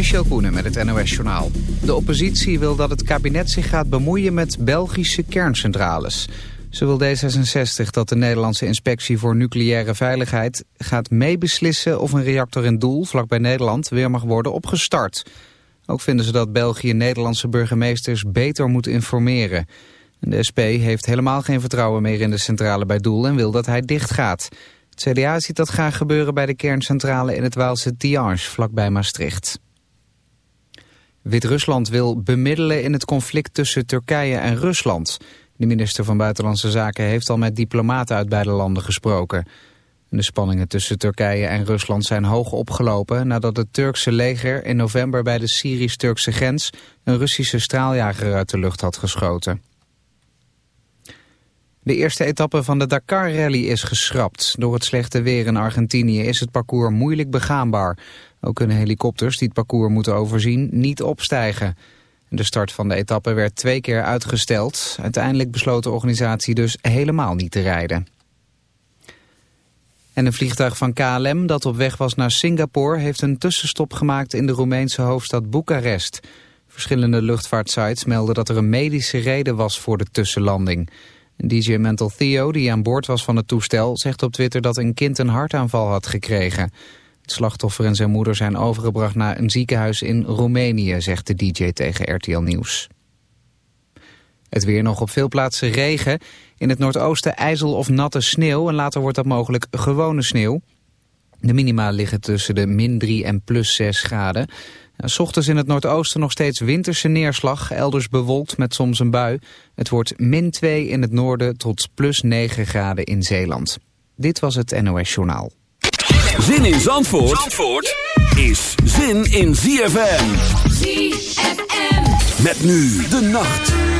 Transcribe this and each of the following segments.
Michel Koenen met het NOS-journaal. De oppositie wil dat het kabinet zich gaat bemoeien met Belgische kerncentrales. Ze wil D66 dat de Nederlandse Inspectie voor Nucleaire Veiligheid... gaat meebeslissen of een reactor in Doel, vlakbij Nederland, weer mag worden opgestart. Ook vinden ze dat België Nederlandse burgemeesters beter moet informeren. De SP heeft helemaal geen vertrouwen meer in de centrale bij Doel... en wil dat hij dichtgaat. Het CDA ziet dat graag gebeuren bij de kerncentrale in het Waalse Tihange, vlakbij Maastricht. Wit-Rusland wil bemiddelen in het conflict tussen Turkije en Rusland. De minister van Buitenlandse Zaken heeft al met diplomaten uit beide landen gesproken. De spanningen tussen Turkije en Rusland zijn hoog opgelopen... nadat het Turkse leger in november bij de Syrisch-Turkse grens... een Russische straaljager uit de lucht had geschoten. De eerste etappe van de Dakar-rally is geschrapt. Door het slechte weer in Argentinië is het parcours moeilijk begaanbaar. Ook kunnen helikopters die het parcours moeten overzien niet opstijgen. De start van de etappe werd twee keer uitgesteld. Uiteindelijk besloot de organisatie dus helemaal niet te rijden. En een vliegtuig van KLM dat op weg was naar Singapore... heeft een tussenstop gemaakt in de Roemeense hoofdstad Boekarest. Verschillende luchtvaartsites melden dat er een medische reden was voor de tussenlanding... DJ Mental Theo, die aan boord was van het toestel, zegt op Twitter dat een kind een hartaanval had gekregen. Het slachtoffer en zijn moeder zijn overgebracht naar een ziekenhuis in Roemenië, zegt de DJ tegen RTL Nieuws. Het weer nog op veel plaatsen regen. In het noordoosten ijzel of natte sneeuw en later wordt dat mogelijk gewone sneeuw. De minima liggen tussen de min 3 en plus 6 graden. S ochtends in het noordoosten nog steeds winterse neerslag, elders bewolkt met soms een bui. Het wordt min 2 in het noorden tot plus 9 graden in Zeeland. Dit was het NOS Journaal. Zin in Zandvoort, Zandvoort is zin in ZFM. ZFM. Met nu de nacht.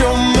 your mother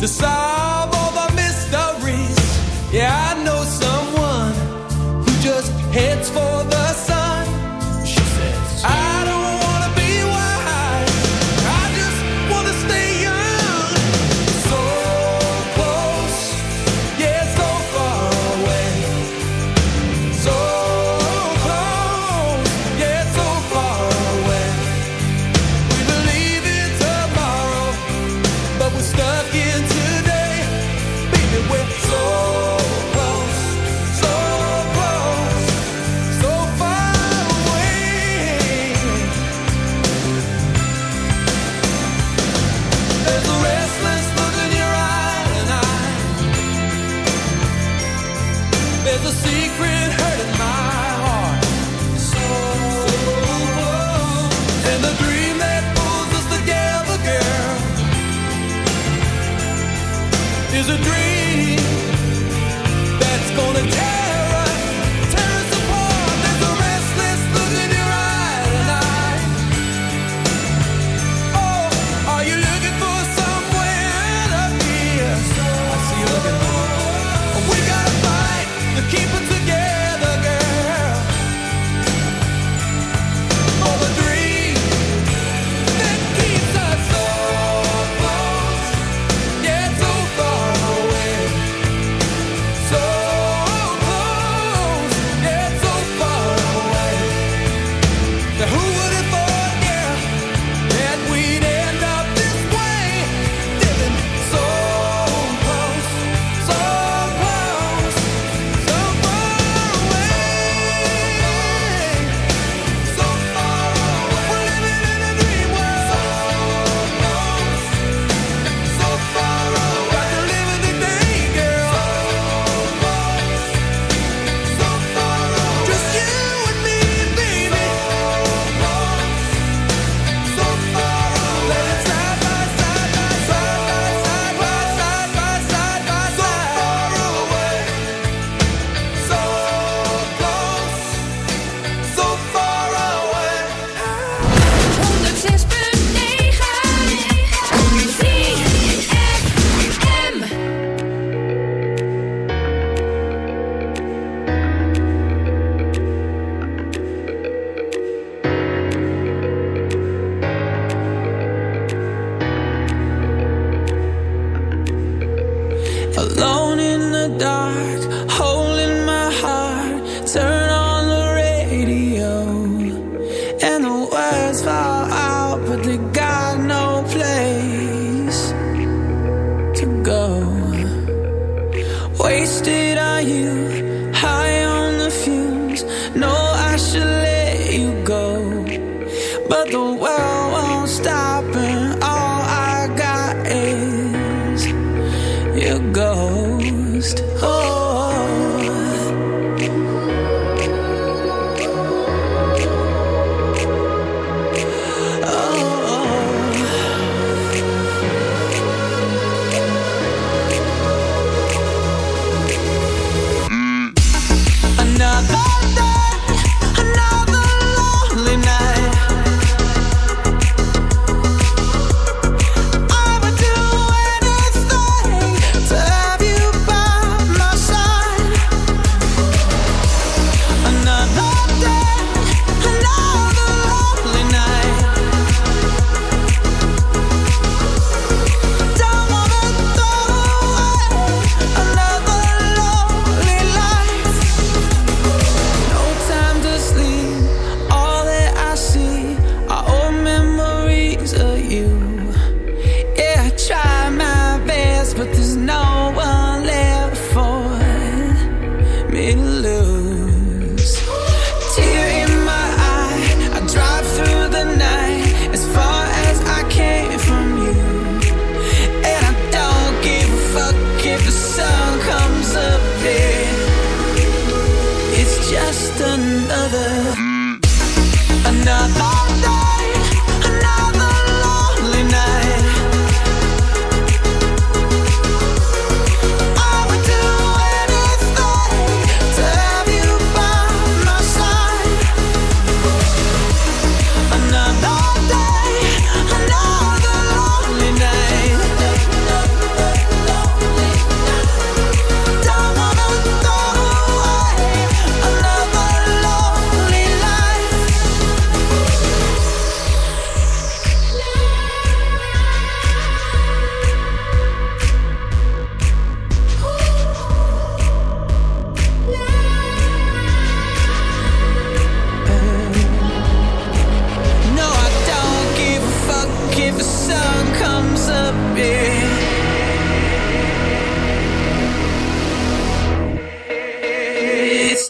decide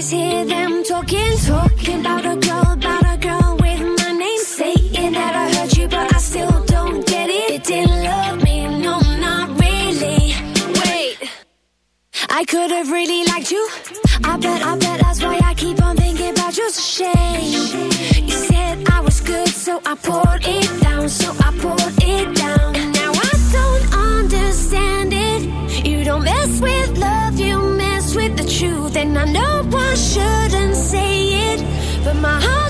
always hear them talking, talking about a girl, about a girl with my name. Saying that I heard you, but I still don't get it. It didn't love me, no, not really. Wait, I could have really liked you. I bet, I bet that's why I keep on thinking about you. It's a shame. You said I was good, so I poured in. but my heart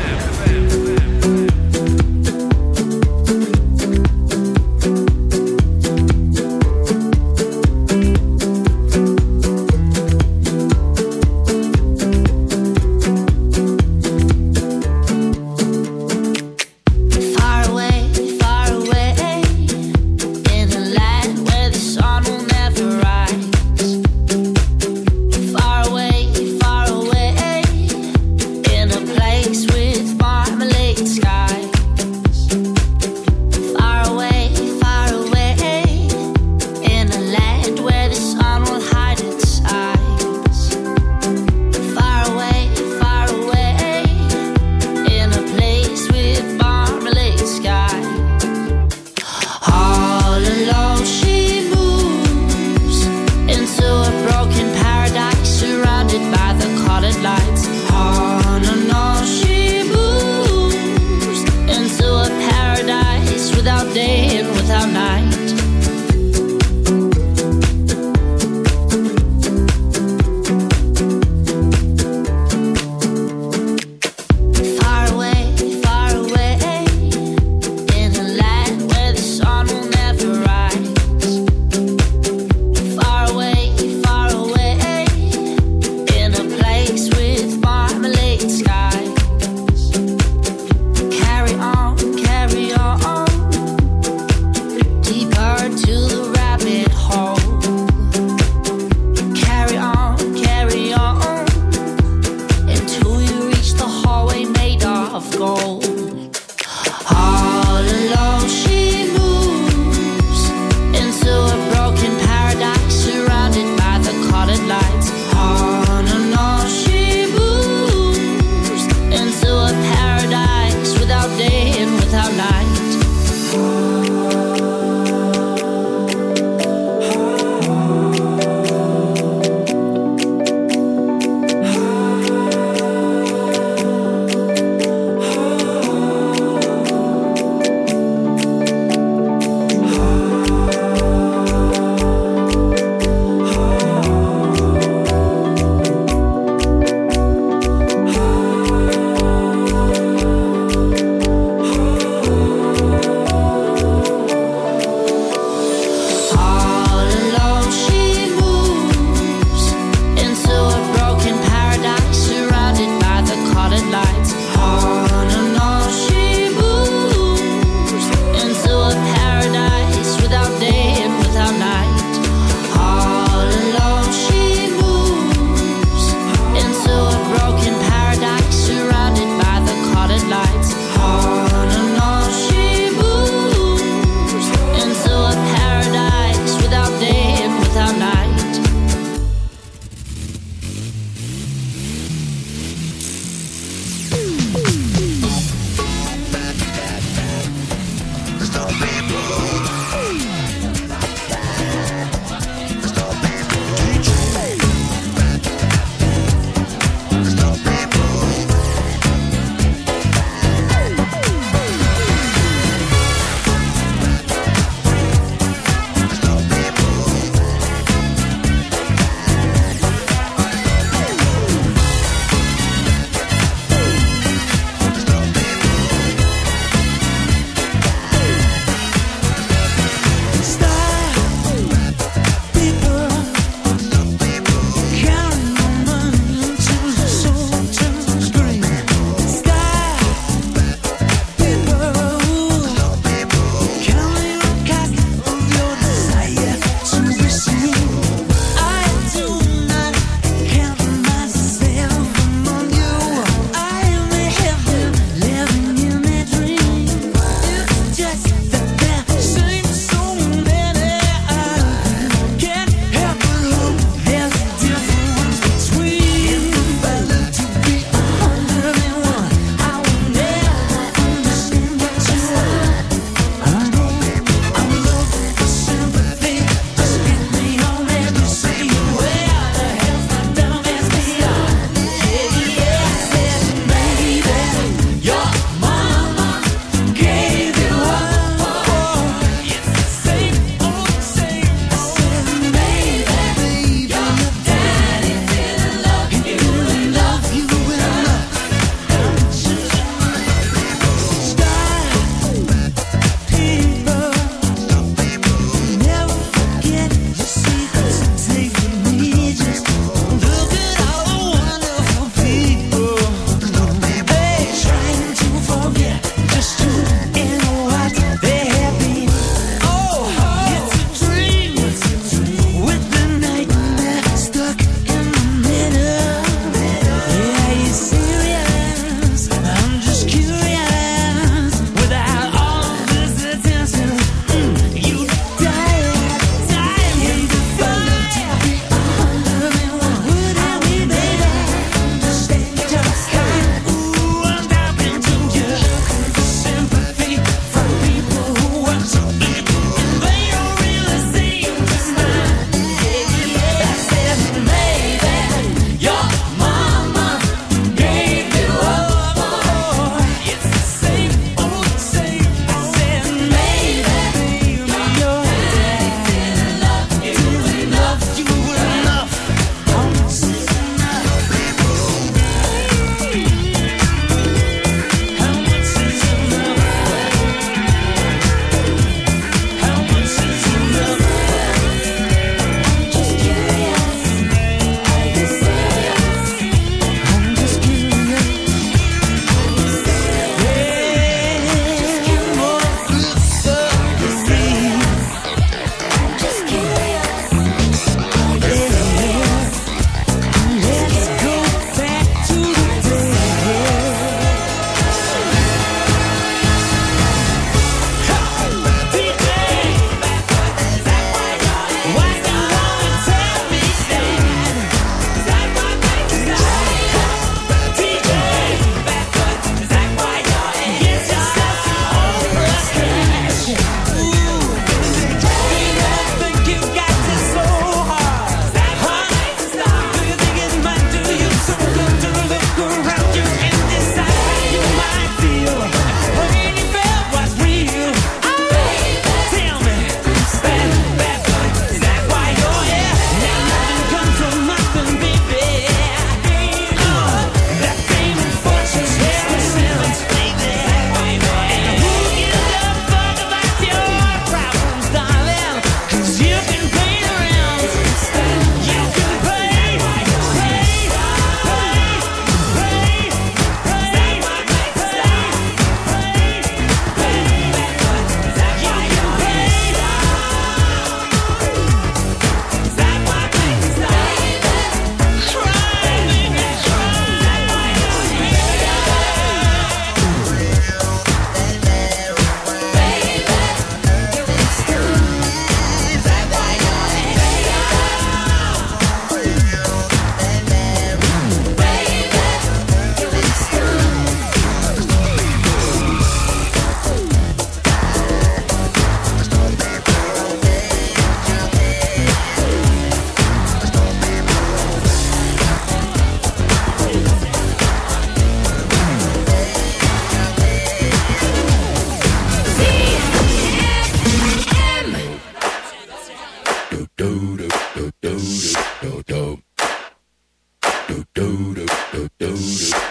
Saúde.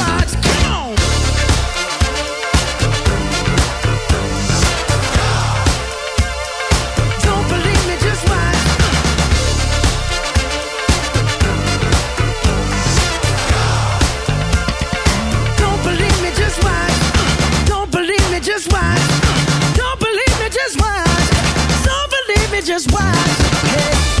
just watch. Hey.